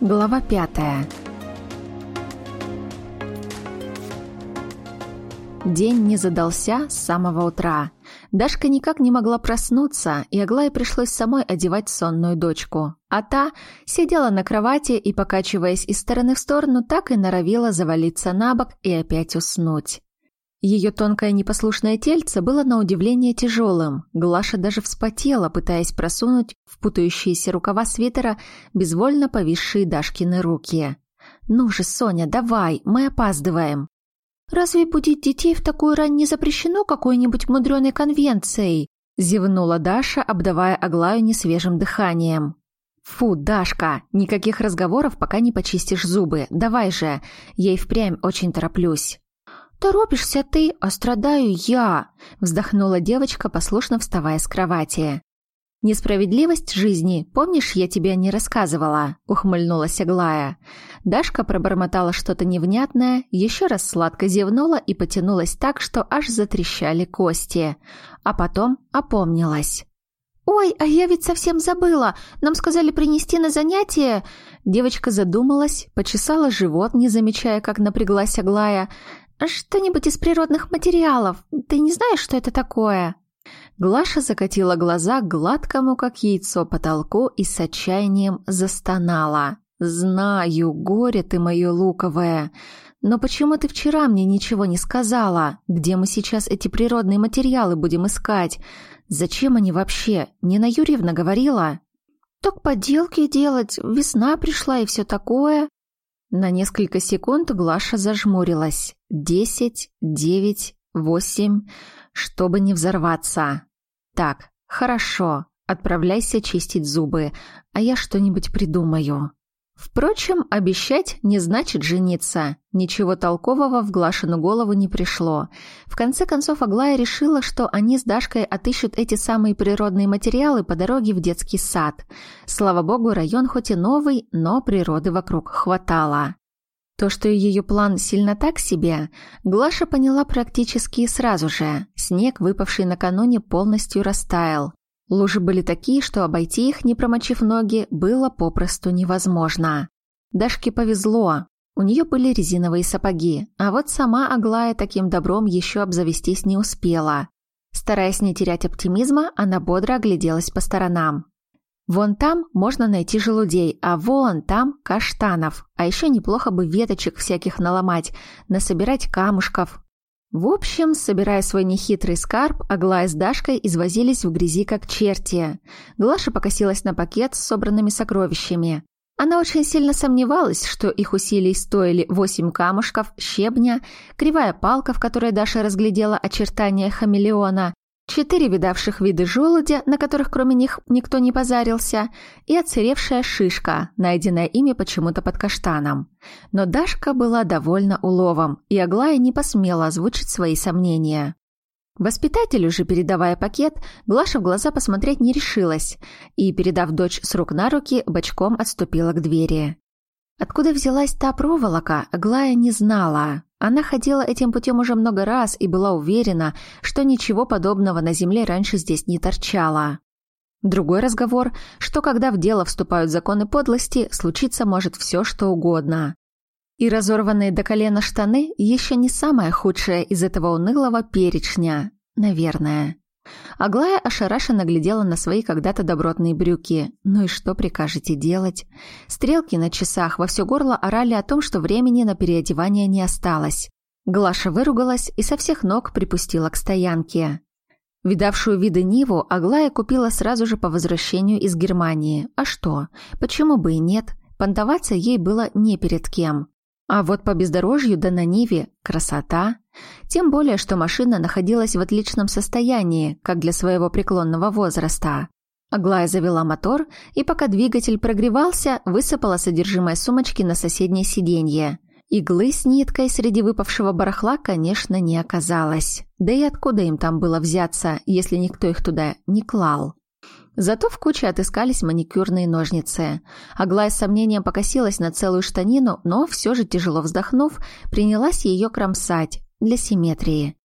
Глава пятая. День не задался с самого утра. Дашка никак не могла проснуться, и Аглае пришлось самой одевать сонную дочку. А та сидела на кровати и, покачиваясь из стороны в сторону, так и норовила завалиться на бок и опять уснуть. Ее тонкое непослушное тельце было на удивление тяжелым. Глаша даже вспотела, пытаясь просунуть в путающиеся рукава свитера безвольно повисшие Дашкины руки. «Ну же, Соня, давай, мы опаздываем!» «Разве будить детей в такую рань не запрещено какой-нибудь мудреной конвенцией?» зевнула Даша, обдавая Аглаю несвежим дыханием. «Фу, Дашка, никаких разговоров, пока не почистишь зубы. Давай же, я и впрямь очень тороплюсь». «Торопишься ты, а страдаю я!» — вздохнула девочка, послушно вставая с кровати. «Несправедливость жизни, помнишь, я тебе не рассказывала?» — ухмыльнулась Аглая. Дашка пробормотала что-то невнятное, еще раз сладко зевнула и потянулась так, что аж затрещали кости. А потом опомнилась. «Ой, а я ведь совсем забыла! Нам сказали принести на занятие...» Девочка задумалась, почесала живот, не замечая, как напряглась Аглая. «Что-нибудь из природных материалов. Ты не знаешь, что это такое?» Глаша закатила глаза гладкому, как яйцо, потолку и с отчаянием застонала. «Знаю, горе ты мое луковое. Но почему ты вчера мне ничего не сказала? Где мы сейчас эти природные материалы будем искать? Зачем они вообще? Нина Юрьевна говорила?» «Так поделки делать, весна пришла и все такое». На несколько секунд Глаша зажмурилась. Десять, девять, восемь, чтобы не взорваться. Так, хорошо, отправляйся чистить зубы, а я что-нибудь придумаю. Впрочем, обещать не значит жениться. Ничего толкового в Глашину голову не пришло. В конце концов, Аглая решила, что они с Дашкой отыщут эти самые природные материалы по дороге в детский сад. Слава богу, район хоть и новый, но природы вокруг хватало. То, что ее план сильно так себе, Глаша поняла практически сразу же. Снег, выпавший накануне, полностью растаял. Лужи были такие, что обойти их, не промочив ноги, было попросту невозможно. Дашке повезло. У нее были резиновые сапоги, а вот сама Аглая таким добром еще обзавестись не успела. Стараясь не терять оптимизма, она бодро огляделась по сторонам. Вон там можно найти желудей, а вон там каштанов. А еще неплохо бы веточек всяких наломать, насобирать камушков. В общем, собирая свой нехитрый скарб, Аглая с Дашкой извозились в грязи как черти. Глаша покосилась на пакет с собранными сокровищами. Она очень сильно сомневалась, что их усилий стоили восемь камушков, щебня, кривая палка, в которой Даша разглядела очертания хамелеона, четыре видавших виды желудя, на которых кроме них никто не позарился, и отсыревшая шишка, найденная ими почему-то под каштаном. Но Дашка была довольна уловом, и Аглая не посмела озвучить свои сомнения. Воспитателю же, передавая пакет, Глаша в глаза посмотреть не решилась и, передав дочь с рук на руки, бочком отступила к двери. Откуда взялась та проволока, Аглая не знала. Она ходила этим путем уже много раз и была уверена, что ничего подобного на земле раньше здесь не торчало. Другой разговор, что когда в дело вступают законы подлости, случиться может все, что угодно. И разорванные до колена штаны еще не самое худшее из этого унылого перечня, наверное. Аглая ошарашенно глядела на свои когда-то добротные брюки. Ну и что прикажете делать? Стрелки на часах во все горло орали о том, что времени на переодевание не осталось. Глаша выругалась и со всех ног припустила к стоянке. Видавшую виды Ниву Аглая купила сразу же по возвращению из Германии. А что? Почему бы и нет? Понтоваться ей было не перед кем. А вот по бездорожью да на Ниве красота. Тем более, что машина находилась в отличном состоянии, как для своего преклонного возраста. Аглая завела мотор, и пока двигатель прогревался, высыпала содержимое сумочки на соседнее сиденье. Иглы с ниткой среди выпавшего барахла, конечно, не оказалось. Да и откуда им там было взяться, если никто их туда не клал? Зато в куче отыскались маникюрные ножницы. Аглая с сомнением покосилась на целую штанину, но все же, тяжело вздохнув, принялась ее кромсать для симметрии.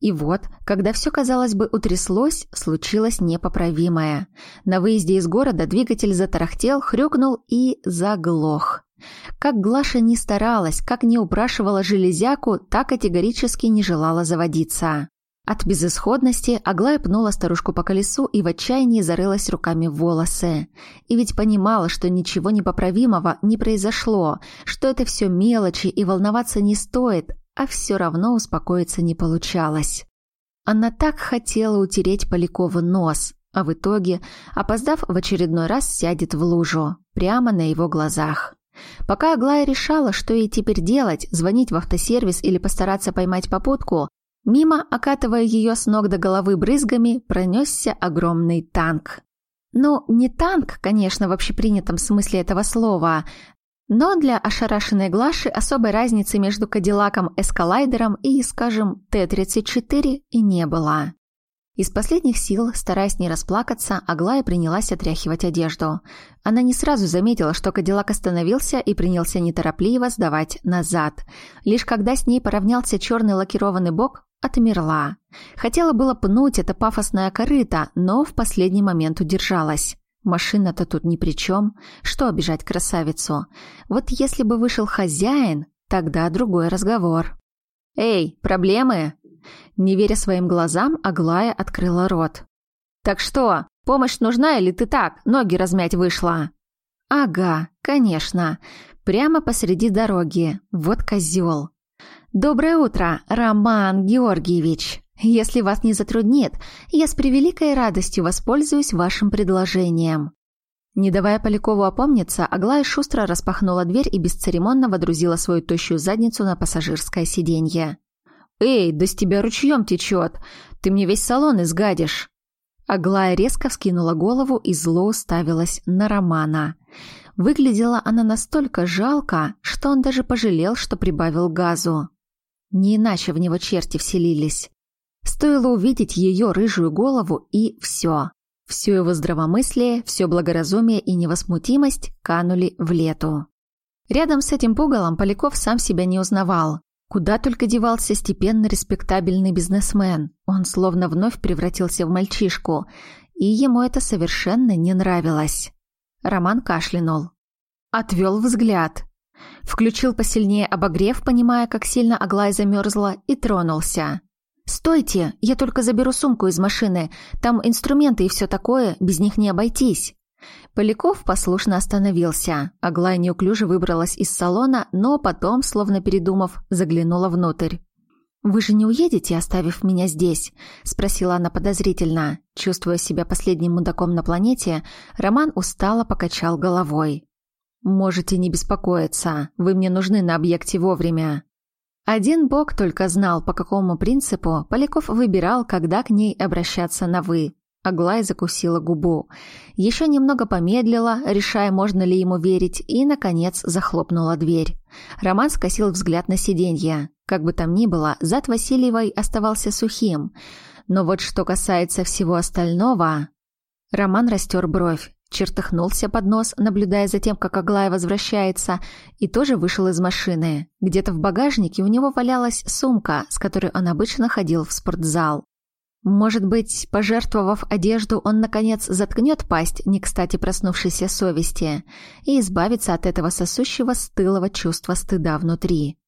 И вот, когда все, казалось бы, утряслось, случилось непоправимое. На выезде из города двигатель затарахтел, хрюкнул и заглох. Как Глаша не старалась, как не упрашивала железяку, так категорически не желала заводиться. От безысходности Аглая пнула старушку по колесу и в отчаянии зарылась руками в волосы. И ведь понимала, что ничего непоправимого не произошло, что это все мелочи и волноваться не стоит, а все равно успокоиться не получалось. Она так хотела утереть Полякову нос, а в итоге, опоздав в очередной раз, сядет в лужу, прямо на его глазах. Пока Аглая решала, что ей теперь делать, звонить в автосервис или постараться поймать попутку, Мимо, окатывая ее с ног до головы брызгами, пронесся огромный танк. Ну, не танк, конечно, в общепринятом смысле этого слова, но для ошарашенной Глаши особой разницы между Кадиллаком Эскалайдером и, скажем, Т-34 и не было. Из последних сил, стараясь не расплакаться, Аглая принялась отряхивать одежду. Она не сразу заметила, что Кадиллак остановился и принялся неторопливо сдавать назад. Лишь когда с ней поравнялся черный лакированный бок, отмерла. Хотела было пнуть это пафосное корыто, но в последний момент удержалась. Машина-то тут ни при чем. Что обижать красавицу? Вот если бы вышел хозяин, тогда другой разговор. «Эй, проблемы?» Не веря своим глазам, Аглая открыла рот. «Так что, помощь нужна или ты так, ноги размять вышла?» «Ага, конечно. Прямо посреди дороги. Вот козел. «Доброе утро, Роман Георгиевич! Если вас не затруднит, я с превеликой радостью воспользуюсь вашим предложением». Не давая Полякову опомниться, Аглая шустро распахнула дверь и бесцеремонно водрузила свою тощую задницу на пассажирское сиденье. «Эй, да с тебя ручьем течет! Ты мне весь салон изгадишь!» Аглая резко вскинула голову и зло уставилась на Романа. Выглядела она настолько жалко, что он даже пожалел, что прибавил газу. Не иначе в него черти вселились. Стоило увидеть ее рыжую голову, и все. Все его здравомыслие, все благоразумие и невозмутимость канули в лету. Рядом с этим пугалом Поляков сам себя не узнавал. Куда только девался степенно респектабельный бизнесмен. Он словно вновь превратился в мальчишку, и ему это совершенно не нравилось. Роман кашлянул. Отвел взгляд. Включил посильнее обогрев, понимая, как сильно Аглая замерзла, и тронулся. «Стойте! Я только заберу сумку из машины. Там инструменты и все такое, без них не обойтись». Поляков послушно остановился. Аглая неуклюже выбралась из салона, но потом, словно передумав, заглянула внутрь. «Вы же не уедете, оставив меня здесь?» – спросила она подозрительно. Чувствуя себя последним мудаком на планете, Роман устало покачал головой. «Можете не беспокоиться, вы мне нужны на объекте вовремя». Один бог только знал, по какому принципу Поляков выбирал, когда к ней обращаться на «вы». Аглая закусила губу. Еще немного помедлила, решая, можно ли ему верить, и, наконец, захлопнула дверь. Роман скосил взгляд на сиденье. Как бы там ни было, зад Васильевой оставался сухим. Но вот что касается всего остального... Роман растер бровь чертыхнулся под нос, наблюдая за тем, как Аглая возвращается, и тоже вышел из машины. Где-то в багажнике у него валялась сумка, с которой он обычно ходил в спортзал. Может быть, пожертвовав одежду, он, наконец, заткнет пасть не кстати проснувшейся совести и избавится от этого сосущего стылого чувства стыда внутри.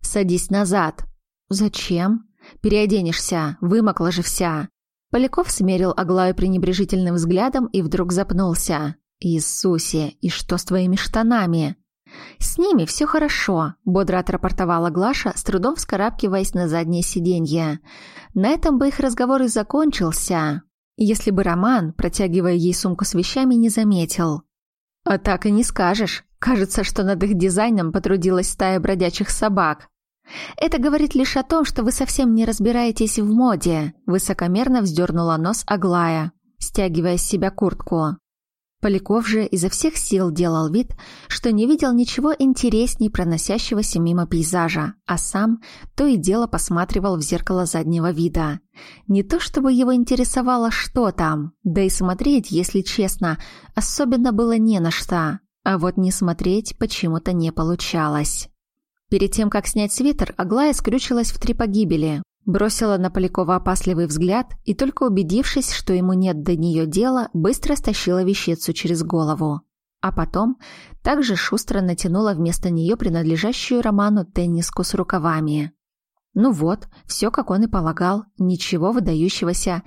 «Садись назад». «Зачем?» «Переоденешься, вымокла же вся». Поляков смерил Аглаю пренебрежительным взглядом и вдруг запнулся. «Иисусе, и что с твоими штанами?» «С ними все хорошо», — бодро отрапортовала Глаша, с трудом вскарабкиваясь на заднее сиденье. На этом бы их разговор и закончился, если бы Роман, протягивая ей сумку с вещами, не заметил. «А так и не скажешь. Кажется, что над их дизайном потрудилась стая бродячих собак. Это говорит лишь о том, что вы совсем не разбираетесь в моде», высокомерно вздернула нос Аглая, стягивая с себя куртку. Поляков же изо всех сил делал вид, что не видел ничего интересней проносящегося мимо пейзажа, а сам то и дело посматривал в зеркало заднего вида. Не то чтобы его интересовало, что там, да и смотреть, если честно, особенно было не на что, а вот не смотреть почему-то не получалось. Перед тем, как снять свитер, Аглая скрючилась в три погибели, бросила на Полякова опасливый взгляд и, только убедившись, что ему нет до нее дела, быстро стащила вещицу через голову. а потом также шустро натянула вместо нее принадлежащую Роману тенниску с рукавами. Ну вот, все как он и полагал, ничего выдающегося.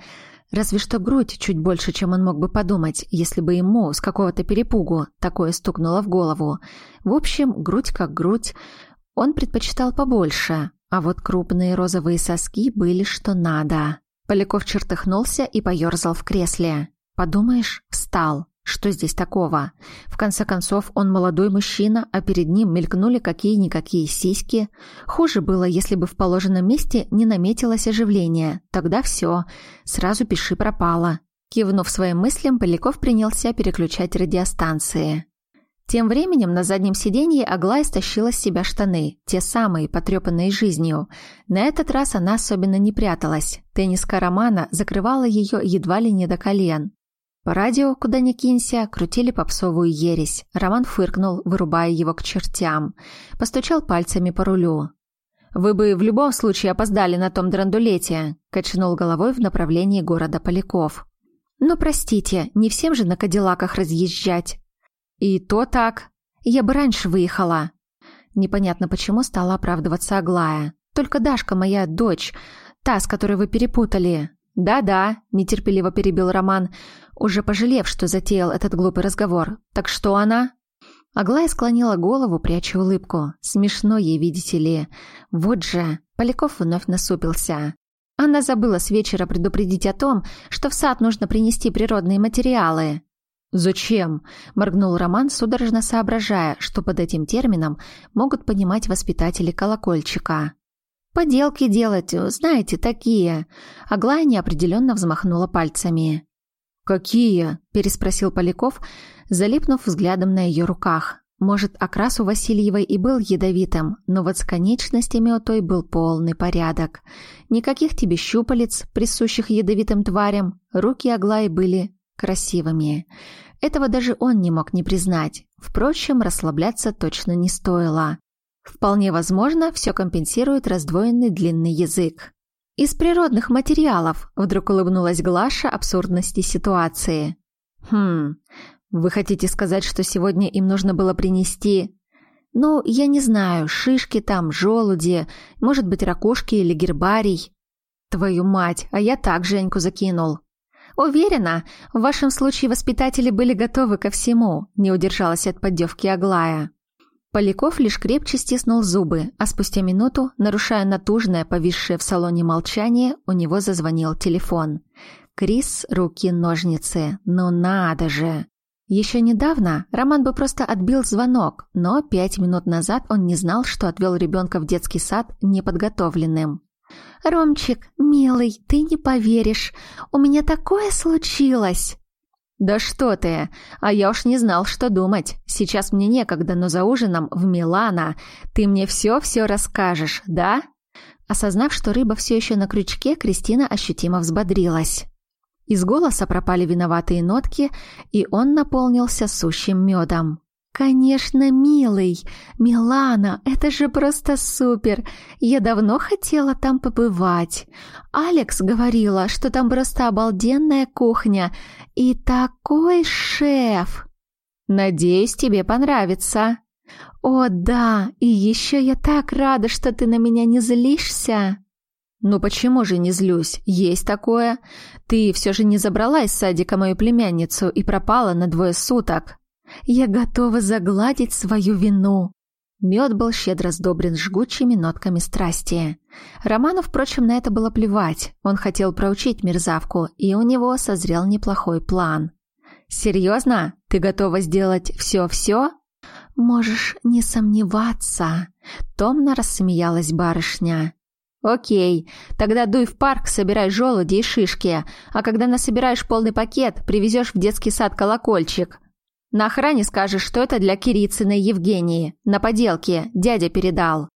Разве что грудь чуть больше, чем он мог бы подумать, если бы ему с какого-то перепугу такое стукнуло в голову. В общем, грудь как грудь. Он предпочитал побольше, а вот крупные розовые соски были что надо. Поляков чертыхнулся и поерзал в кресле. Подумаешь, встал. Что здесь такого? В конце концов, он молодой мужчина, а перед ним мелькнули какие-никакие сиськи. Хуже было, если бы в положенном месте не наметилось оживление. Тогда все. Сразу пиши пропало. Кивнув своим мыслям, Поляков принялся переключать радиостанции. Тем временем на заднем сиденье Аглая стащила с себя штаны, те самые, потрепанные жизнью. На этот раз она особенно не пряталась. Тенниска Романа закрывала ее едва ли не до колен. По радио, куда ни кинься, крутили попсовую ересь. Роман фыркнул, вырубая его к чертям. Постучал пальцами по рулю. «Вы бы в любом случае опоздали на том драндулете», — качнул головой в направлении города Поляков. «Ну, простите, не всем же на кадиллаках разъезжать». «И то так. Я бы раньше выехала». Непонятно почему стала оправдываться Аглая. «Только Дашка моя дочь, та, с которой вы перепутали». «Да-да», — нетерпеливо перебил Роман, уже пожалев, что затеял этот глупый разговор. «Так что она?» Аглая склонила голову, пряча улыбку. Смешно ей, видите ли. Вот же. Поляков вновь насупился. Она забыла с вечера предупредить о том, что в сад нужно принести природные материалы. «Зачем?» – моргнул Роман, судорожно соображая, что под этим термином могут понимать воспитатели колокольчика. «Поделки делать, знаете, такие». Аглая неопределенно взмахнула пальцами. «Какие?» – переспросил Поляков, залипнув взглядом на ее руках. Может, окрас у Васильевой и был ядовитым, но вот с конечностями у той был полный порядок. Никаких тебе щупалец, присущих ядовитым тварям, руки Аглаи были красивыми. Этого даже он не мог не признать. Впрочем, расслабляться точно не стоило. Вполне возможно, все компенсирует раздвоенный длинный язык. «Из природных материалов», — вдруг улыбнулась Глаша абсурдности ситуации. «Хм, вы хотите сказать, что сегодня им нужно было принести...» «Ну, я не знаю, шишки там, желуди, может быть, ракушки или гербарий». «Твою мать, а я так Женьку закинул». «Уверена, в вашем случае воспитатели были готовы ко всему», — не удержалась от поддевки Аглая. Поляков лишь крепче стиснул зубы, а спустя минуту, нарушая натужное, повисшее в салоне молчание, у него зазвонил телефон. Крис, руки, ножницы. Ну надо же! Еще недавно Роман бы просто отбил звонок, но пять минут назад он не знал, что отвел ребенка в детский сад неподготовленным. «Ромчик, милый, ты не поверишь, у меня такое случилось!» «Да что ты! А я уж не знал, что думать. Сейчас мне некогда, но за ужином в Милана ты мне все-все расскажешь, да?» Осознав, что рыба все еще на крючке, Кристина ощутимо взбодрилась. Из голоса пропали виноватые нотки, и он наполнился сущим медом. «Конечно, милый! Милана, это же просто супер! Я давно хотела там побывать. Алекс говорила, что там просто обалденная кухня и такой шеф!» «Надеюсь, тебе понравится!» «О, да! И еще я так рада, что ты на меня не злишься!» «Ну почему же не злюсь? Есть такое. Ты все же не забрала из садика мою племянницу и пропала на двое суток. Я готова загладить свою вину. Мед был щедро сдобрен жгучими нотками страсти. Роману, впрочем, на это было плевать. Он хотел проучить мерзавку, и у него созрел неплохой план. «Серьезно? Ты готова сделать все-все?» «Можешь не сомневаться», — томно рассмеялась барышня. «Окей, тогда дуй в парк, собирай желуди и шишки, а когда насобираешь полный пакет, привезешь в детский сад колокольчик. На охране скажешь, что это для Кирицыной Евгении. На поделке дядя передал.